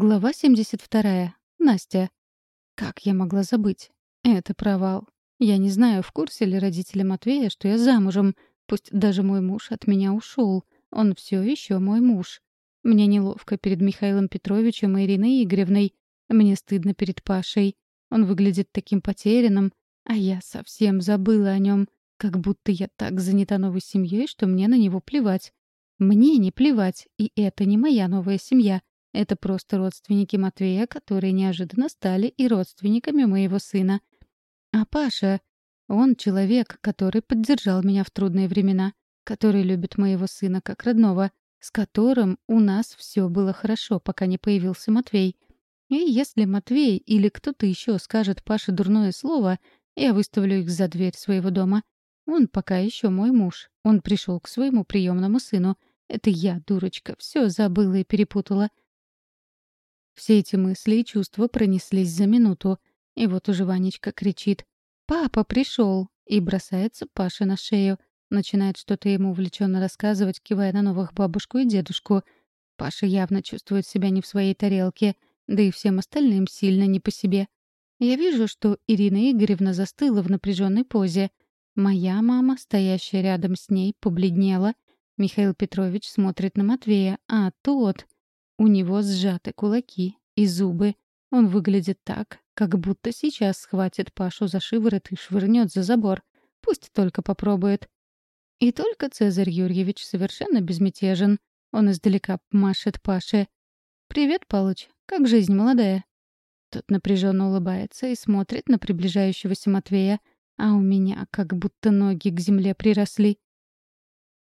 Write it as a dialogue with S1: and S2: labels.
S1: Глава 72. Настя. Как я могла забыть? Это провал. Я не знаю, в курсе ли родители Матвея, что я замужем. Пусть даже мой муж от меня ушел. Он все еще мой муж. Мне неловко перед Михаилом Петровичем и Ириной Игоревной. Мне стыдно перед Пашей. Он выглядит таким потерянным, а я совсем забыла о нем, как будто я так занята новой семьей, что мне на него плевать. Мне не плевать, и это не моя новая семья. Это просто родственники Матвея, которые неожиданно стали и родственниками моего сына. А Паша, он человек, который поддержал меня в трудные времена, который любит моего сына как родного, с которым у нас все было хорошо, пока не появился Матвей. И если Матвей или кто-то еще скажет Паше дурное слово, я выставлю их за дверь своего дома. Он пока еще мой муж. Он пришел к своему приемному сыну. Это я, дурочка, все забыла и перепутала. Все эти мысли и чувства пронеслись за минуту. И вот уже Ванечка кричит «Папа пришел!» и бросается Паше на шею. Начинает что-то ему увлеченно рассказывать, кивая на новых бабушку и дедушку. Паша явно чувствует себя не в своей тарелке, да и всем остальным сильно не по себе. Я вижу, что Ирина Игоревна застыла в напряженной позе. Моя мама, стоящая рядом с ней, побледнела. Михаил Петрович смотрит на Матвея, а тот... У него сжаты кулаки и зубы. Он выглядит так, как будто сейчас схватит Пашу за шиворот и швырнет за забор. Пусть только попробует. И только Цезарь Юрьевич совершенно безмятежен. Он издалека машет Паше. «Привет, Палыч. Как жизнь молодая?» Тот напряженно улыбается и смотрит на приближающегося Матвея, а у меня как будто ноги к земле приросли.